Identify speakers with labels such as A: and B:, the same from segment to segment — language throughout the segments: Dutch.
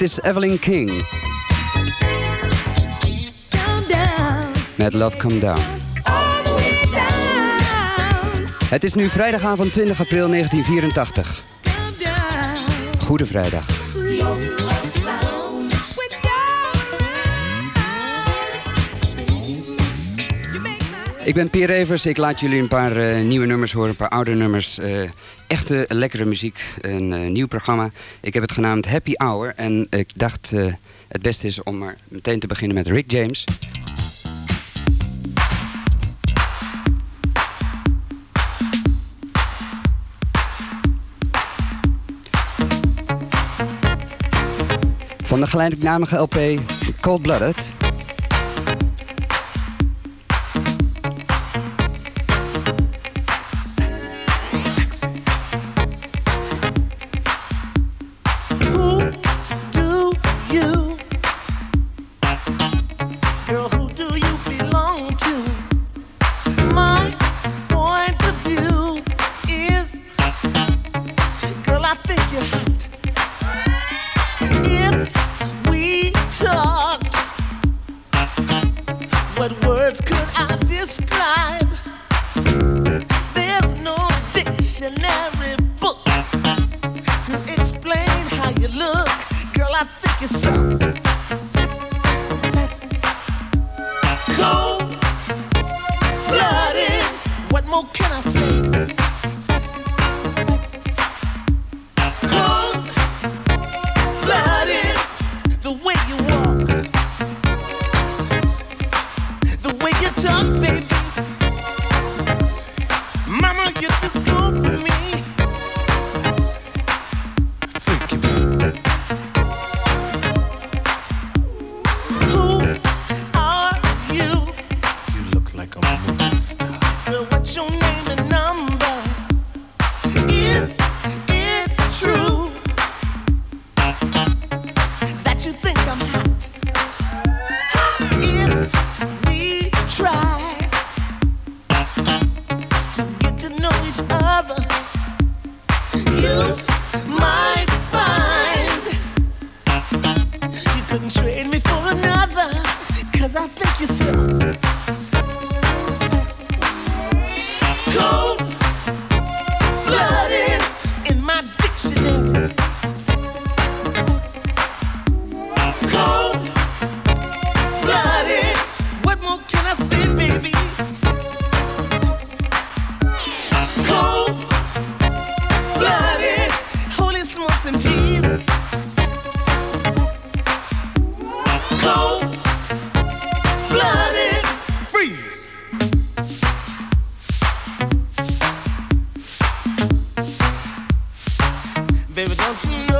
A: Dit is Evelyn King. Met Love Come Down. Het is nu vrijdagavond 20 april 1984. Goede vrijdag. Ik ben Pierre Evers. Ik laat jullie een paar uh, nieuwe nummers horen, een paar oude nummers. Uh, echte lekkere muziek, een uh, nieuw programma. Ik heb het genaamd Happy Hour. En ik dacht het beste is om maar meteen te beginnen met Rick James. Van de gelijknamige LP Cold Blooded.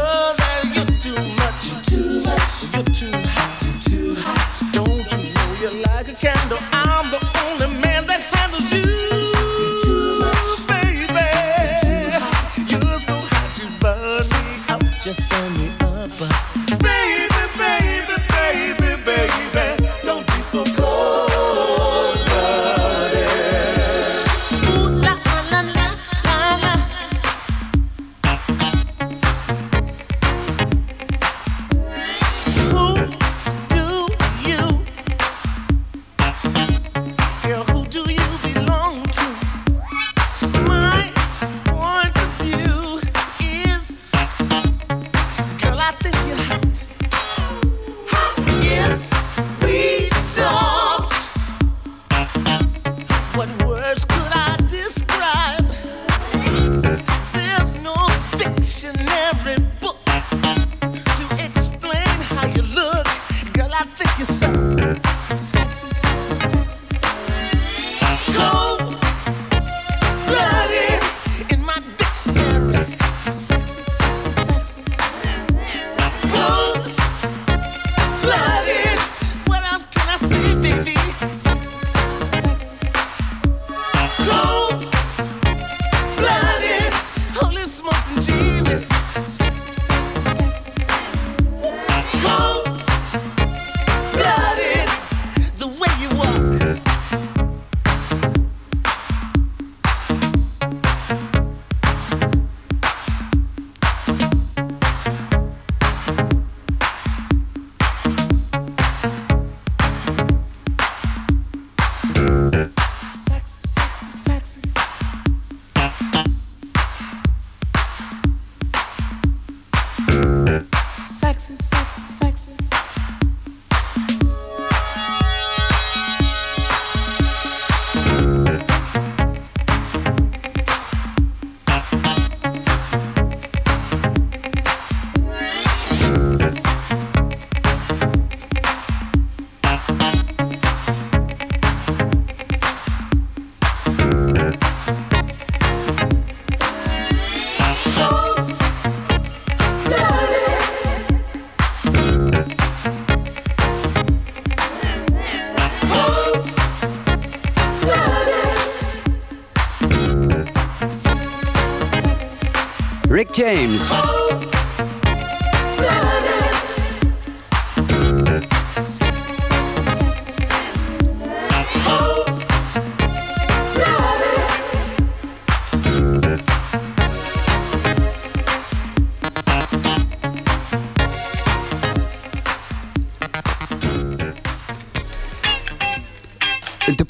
A: That you're too much. You're too much. You're too hot.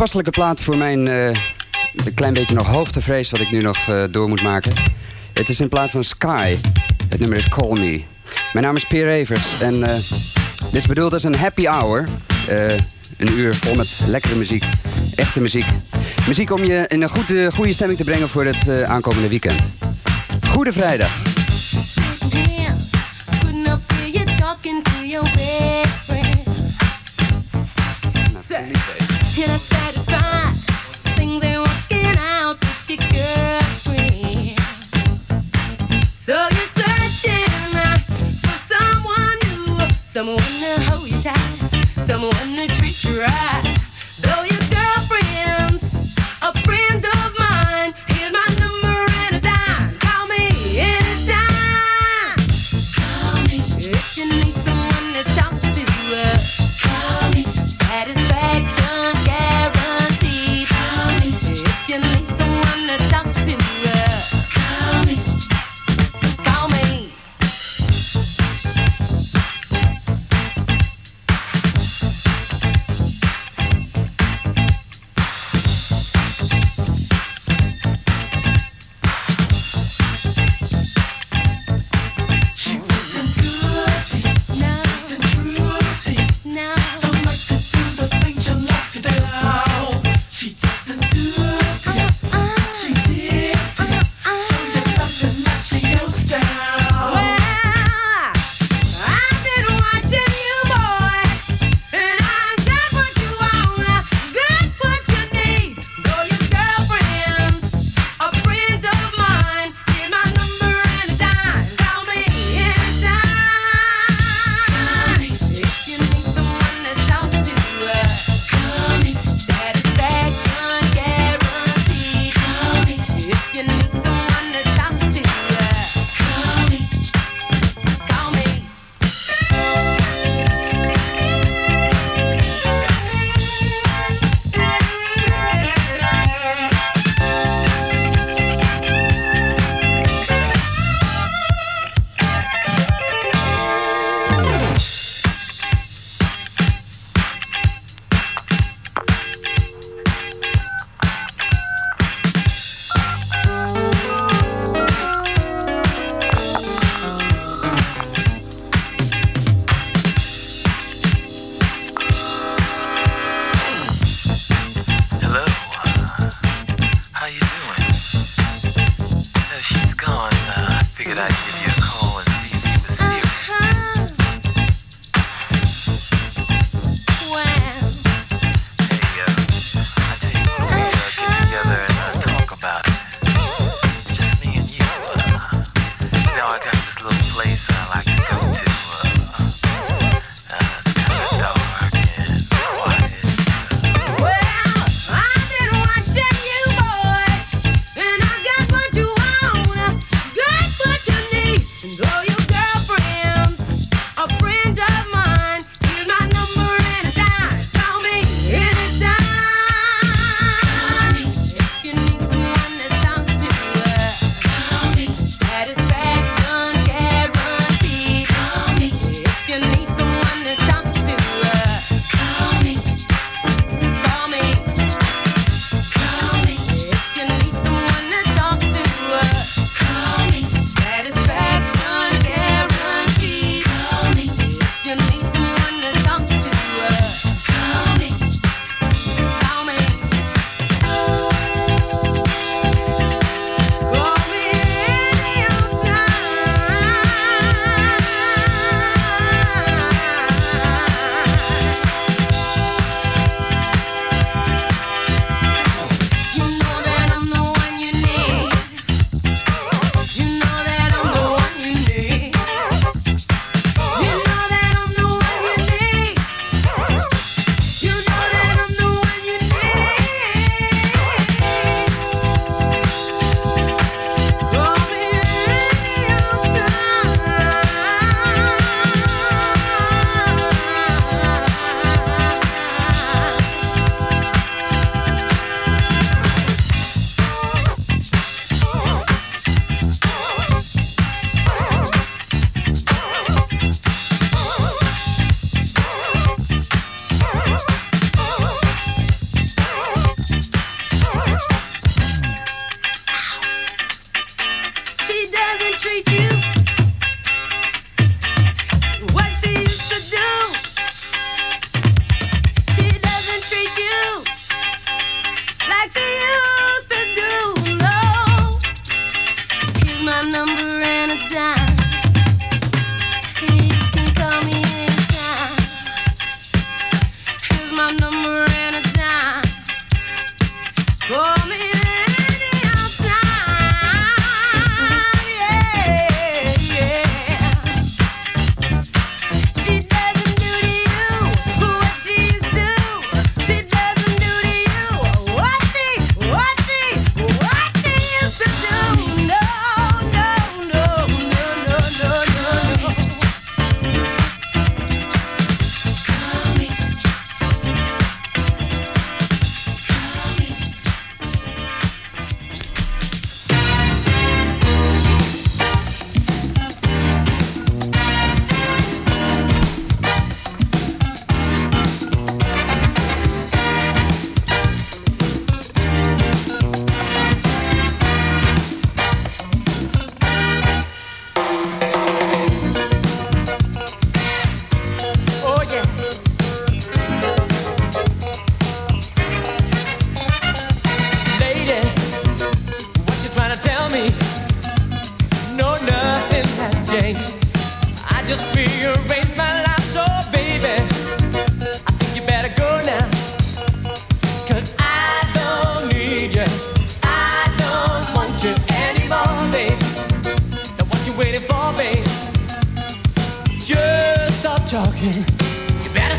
A: Toepasselijke plaat voor mijn uh, een klein beetje nog hoogtevrees wat ik nu nog uh, door moet maken. Het is in plaats van Sky. Het nummer is Call Me. Mijn naam is Pierre Evers en uh, dit is bedoeld als een happy hour. Een uur vol met lekkere muziek. Echte muziek. Muziek om je in een goede, goede stemming te brengen voor het aankomende weekend. Goede vrijdag.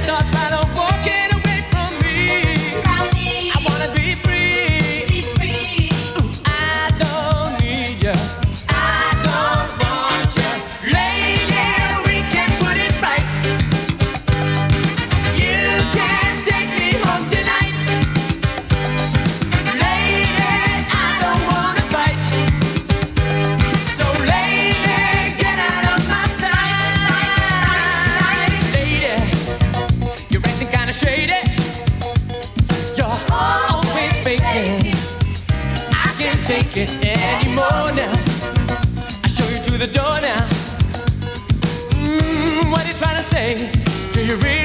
A: start tired of walking Do you really?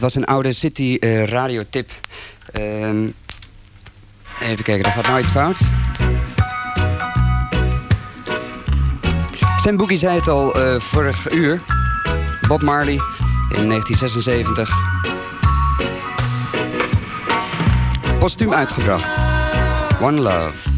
B: Dat was een oude City uh, radiotip. Uh, even kijken, daar gaat nou iets fout. Sam Boogie zei het al uh, vorig uur. Bob Marley in 1976. Postuum uitgebracht. One Love.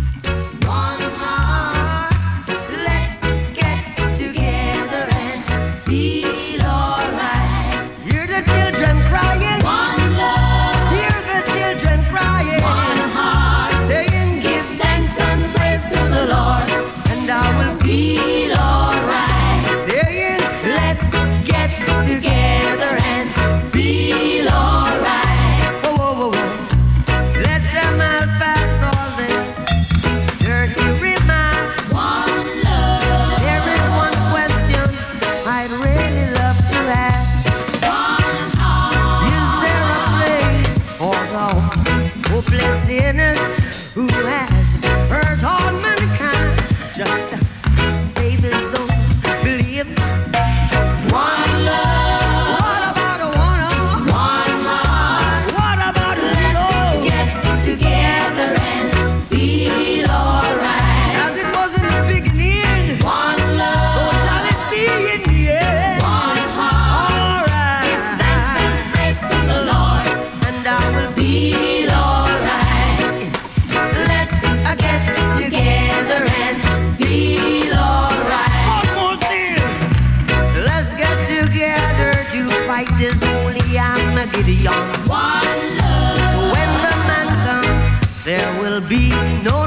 C: there'll be no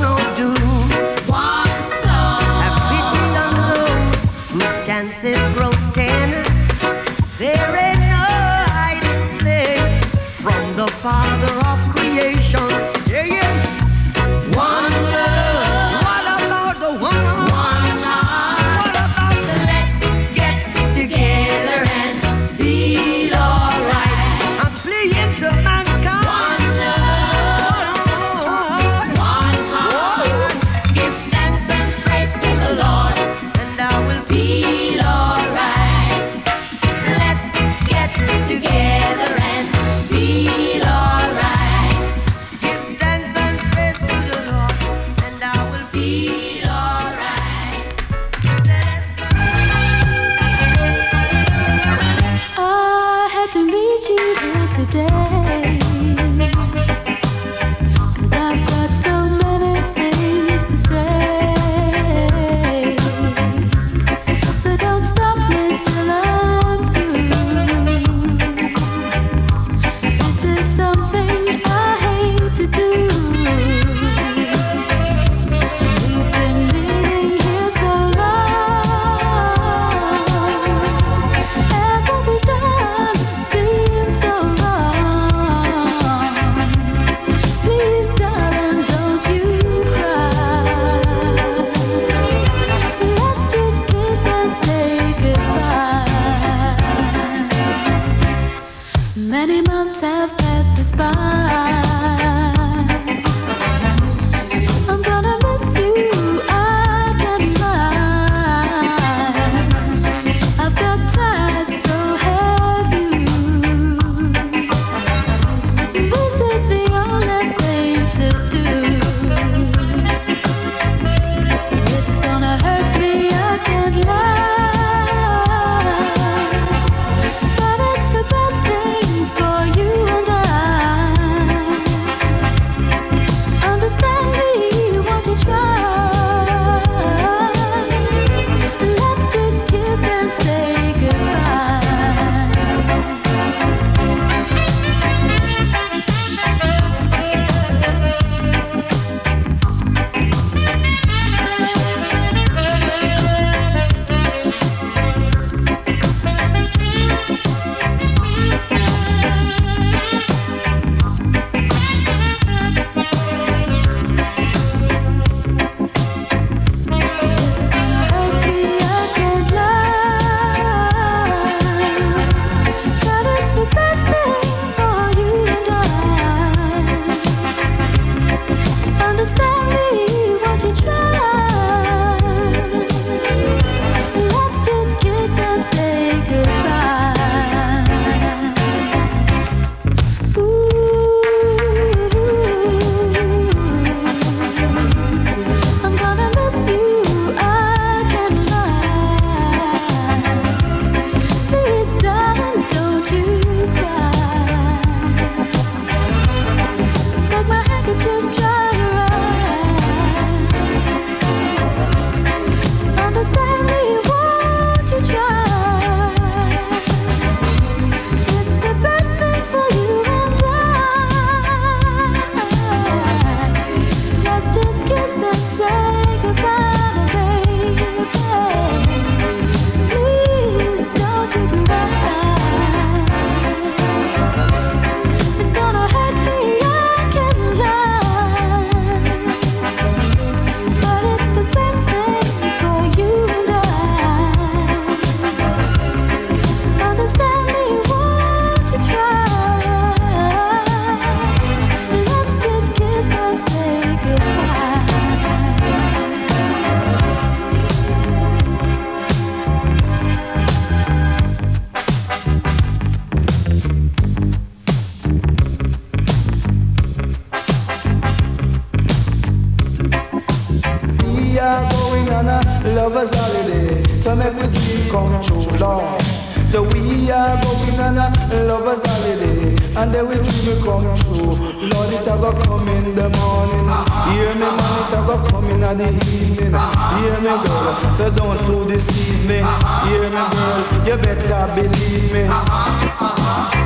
D: me, so don't to
E: deceive me. Hear me, girl, you better believe me.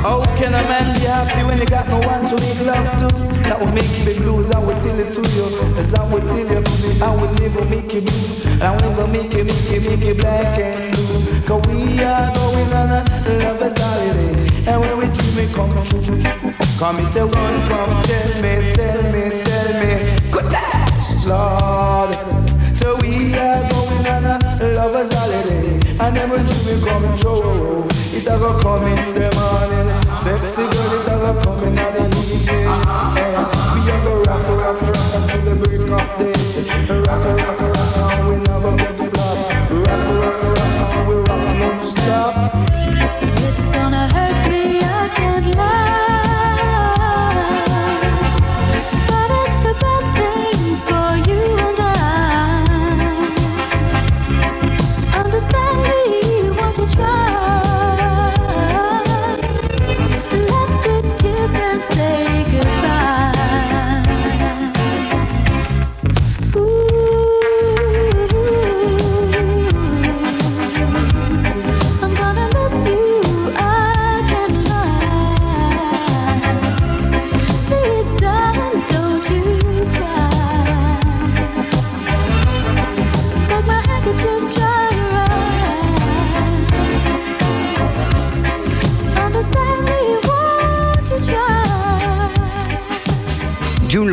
E: How can a man be happy when he got no one to make love to? That will make you be blues, I will tell it to you. As I will tell you, I will never make you blue. I will never make you, make you, make you black and blue. Cause we are going on a lover's holiday. And when we dream it come true. Come and say one, come tell me, tell me, tell me. Good Lord. So we are lover's holiday. And then we dream come true. It a go come in the morning. Sexy girl, it a go come in the evening. And we a go rock, rock, rock until the break of day. Rock, rock, rock, and we never get flop. Rock, rock, rock, and we rock non-stop.
C: It's gonna hurt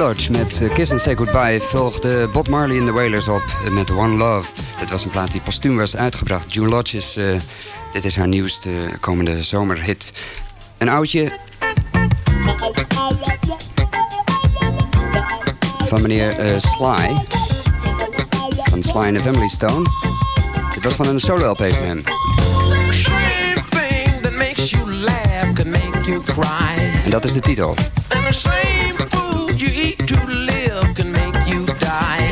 D: Met eh, Kiss and Say Goodbye volgde Bob Marley en de Wailers op met One Love. Dit was een plaat die postuum was uitgebracht. June Lodge is, eh, dit is haar nieuwste komende zomerhit. Een oudje van meneer eh, Sly. Van Sly and the Family Stone. Dit was van een van hem.
F: You cry.
D: En dat is de titel.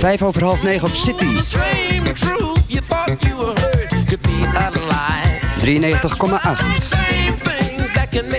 D: Vijf over half negen op City.
F: The same truth you thought you heard could be a lie.
D: 93,8.
F: Same thing that can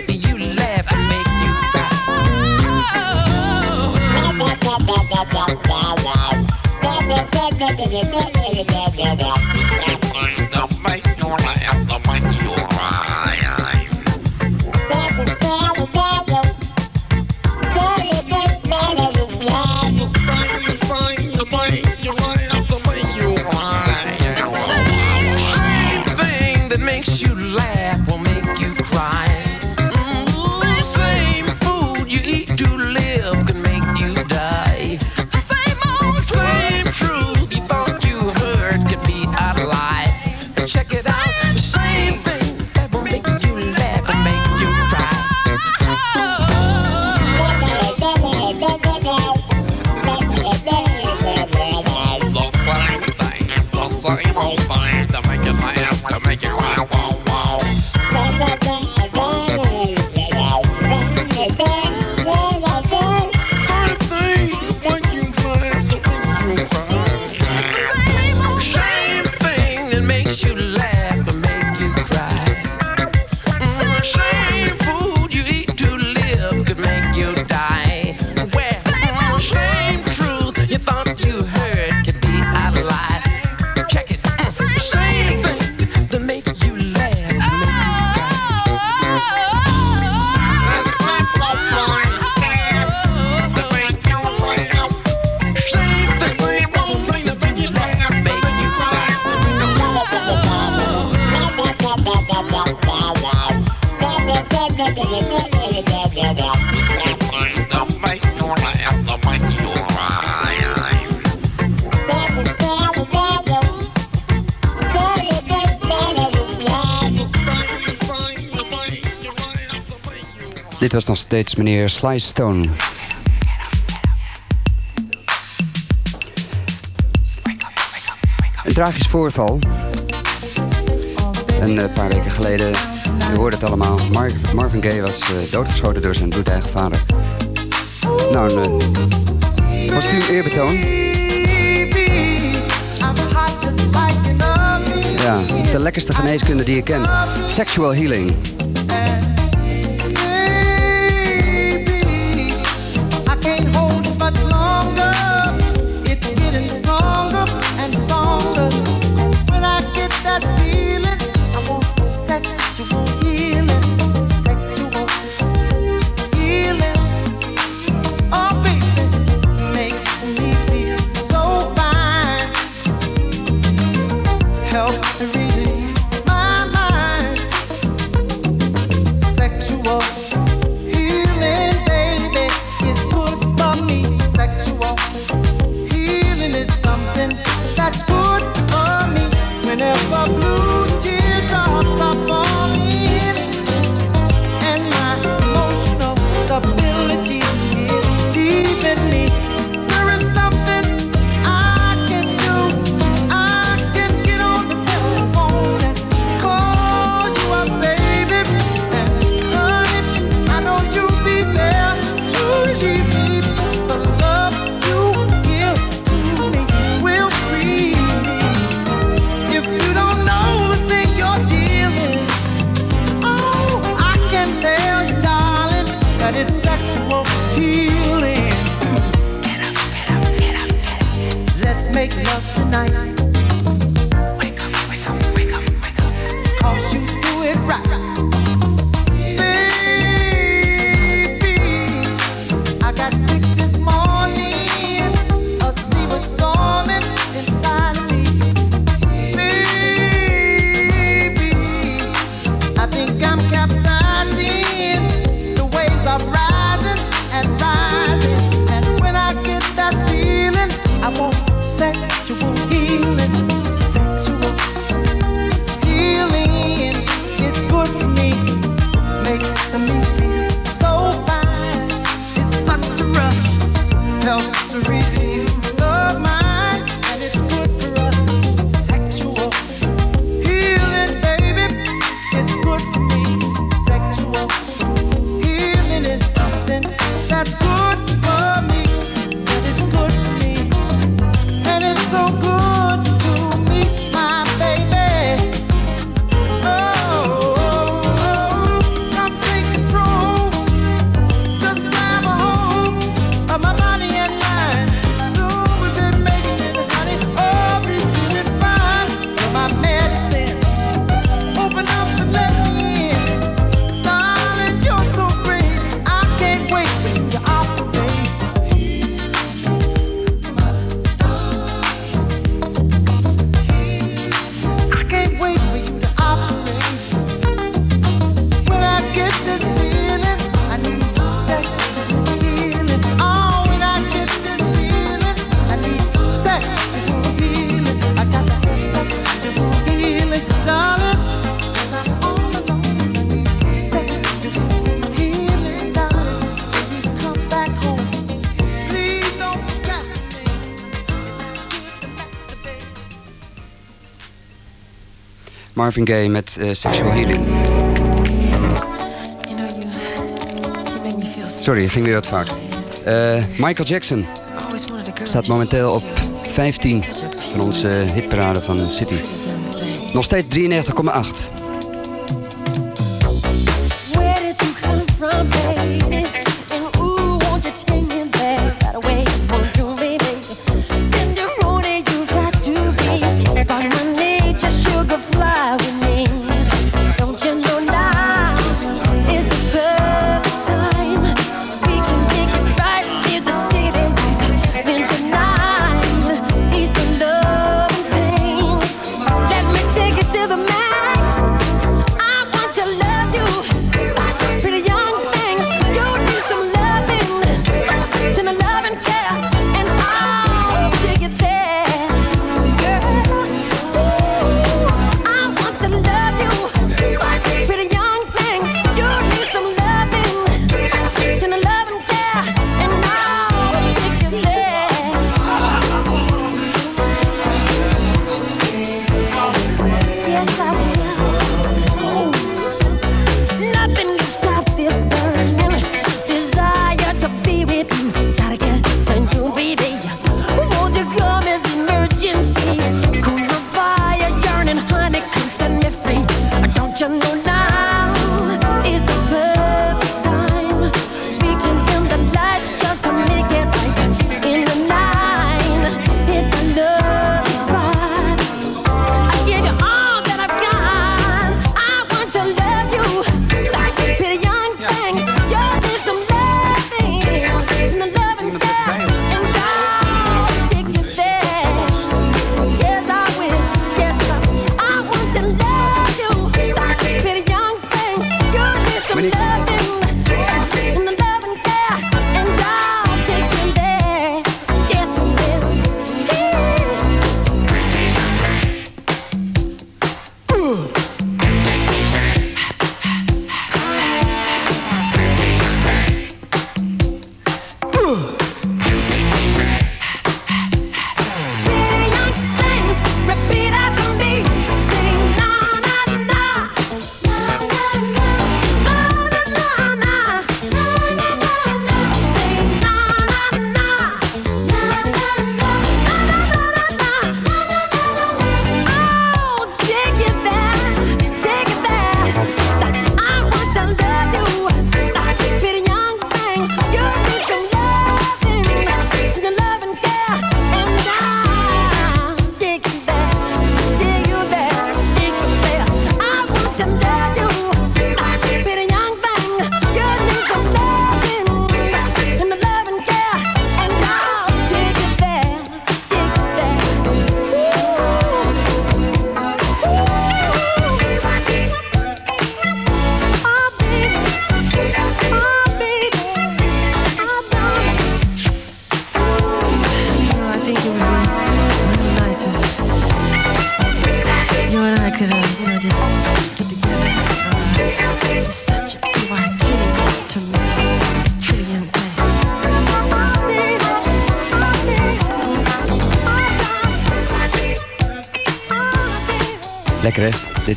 D: Dit was nog steeds meneer Sly Stone. Een tragisch voorval. Een eh, paar weken geleden, je hoorde het allemaal, Mar- Marvin Gaye was eh, doodgeschoten door zijn bloedeigen vader. Nou, een postuum eerbetoon. Ja, is de lekkerste geneeskunde die ik ken. Sexual healing.
G: Marvin Gaye met eh, Sexual Healing. Sorry, ging weer wat vaak. Eh, Michael Jackson staat momenteel op 15 van onze eh, hitparade van City. Nog steeds 93,8.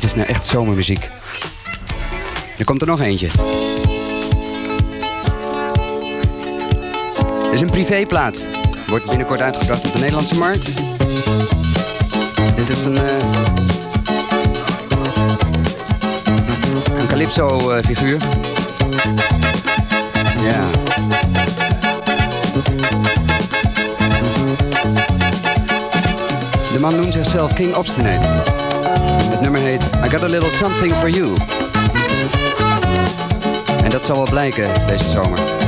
G: Dit is nou echt zomermuziek. Er komt er nog eentje. Dit is een privéplaat. Wordt binnenkort uitgebracht op de Nederlandse markt. Dit is een... eh, een Calypso-figuur. ja. De man noemt zichzelf King Obstinate. Het nummer heet I Got a Little Something for You. En dat zal wel blijken deze zomer.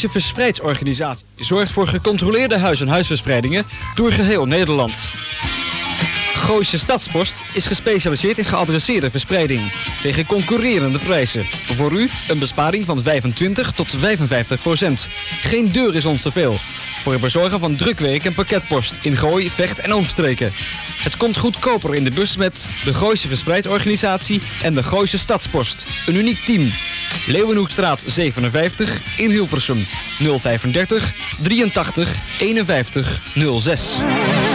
H: Gooise Verspreidsorganisatie zorgt voor gecontroleerde huis- en huisverspreidingen door geheel Nederland. Gooise Stadspost is gespecialiseerd in geadresseerde verspreiding tegen concurrerende prijzen. Voor u een besparing van 25 tot 55 procent. Geen deur is ons te veel. Voor het bezorgen van drukwerk en pakketpost in Gooi, Vecht en omstreken. Het komt goedkoper in de bus met de Gooise Verspreidorganisatie en de Gooise Stadspost. Een uniek team. Leeuwenhoekstraat 57 in Hilversum 035 83 51 06.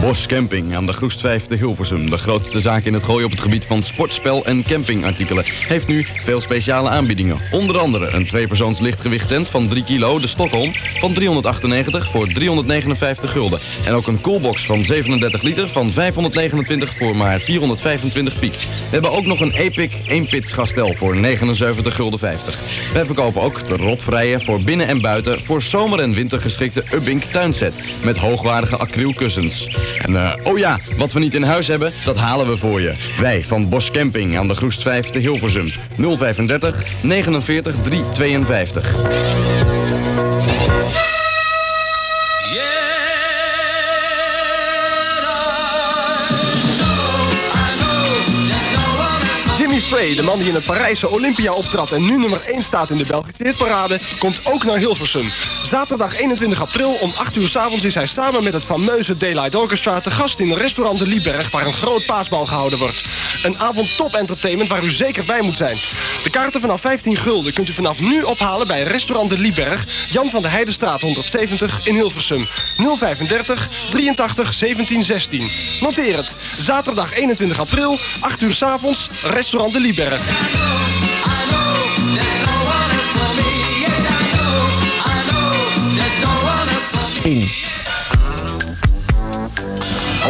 I: Bos Camping aan de Groest 5 te Hilversum. De grootste zaak in het gooien op het gebied van sportspel en campingartikelen. Heeft nu veel speciale aanbiedingen. Onder andere een tweepersoons lichtgewicht tent van 3 kilo, de Stockholm, van 398 voor 359 gulden. En ook een coolbox van 37 liter van 529 voor maar 425 piek. We hebben ook nog een Epic 1-pits gastel voor 79 gulden 50. Wij verkopen ook de rotvrije voor binnen en buiten voor zomer en winter geschikte Ubbink tuinset met hoogwaardige acrylkussens. En eh, oh ja, wat we niet in huis hebben, dat halen we voor je. Wij van Bos Camping aan de Groest 5 te Hilversum. 035 49 352.
J: De man die in het Parijse Olympia optrad en nu nummer 1 staat in de Belgische hitparade, komt ook naar Hilversum. Zaterdag 21 april om 8 uur s avonds is hij samen met het fameuze Daylight Orchestra te gast in restaurant De Lieberg, waar een groot paasbal gehouden wordt. Een avond top entertainment waar u zeker bij moet zijn. De kaarten vanaf 15 gulden kunt u vanaf nu ophalen bij restaurant De Lieberg, Jan van de Heidenstraat 170 in Hilversum. 035 83 17 16. Noteer het. Zaterdag 21 april, 8 uur s avonds, restaurant De Lieberg.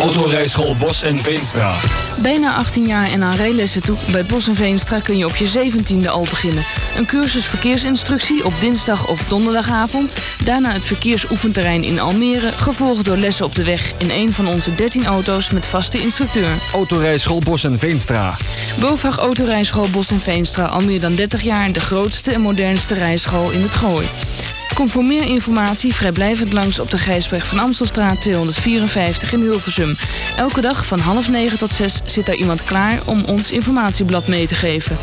K: Autorijschool Bos en Veenstra.
L: Bijna 18 jaar en aan rijlessen toe. Bij Bos en Veenstra kun je op je 17e al beginnen. Een cursus verkeersinstructie op dinsdag of donderdagavond. Daarna het verkeersoefenterrein in Almere. Gevolgd door lessen op de weg in een van onze 13 auto's met vaste instructeur.
K: Autorijschool Bos en Veenstra.
L: BOVAG Autorijschool Bos en Veenstra al meer dan 30 jaar de grootste en modernste rijschool in het Gooi. Kom voor meer informatie vrijblijvend langs op de Gijsbrecht van Amstelstraat 254 in Hilversum. Elke dag van half negen tot zes zit daar iemand klaar om ons informatieblad mee te geven.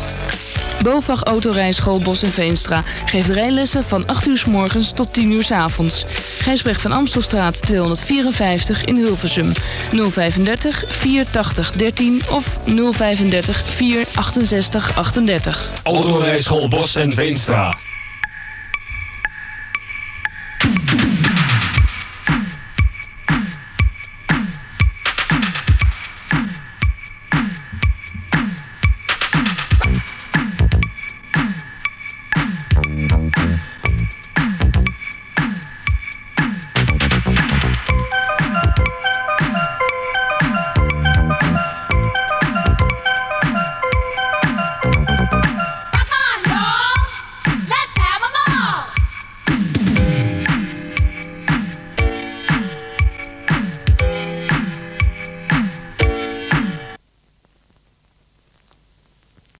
L: BOVAG Autorijschool Bos en Veenstra geeft rijlessen van 8 uur s morgens tot 10 uur s avonds. Gijsbrecht van Amstelstraat 254 in Hilversum. 035 480 13 of 035 468 38.
K: Autorijschool Bos en Veenstra.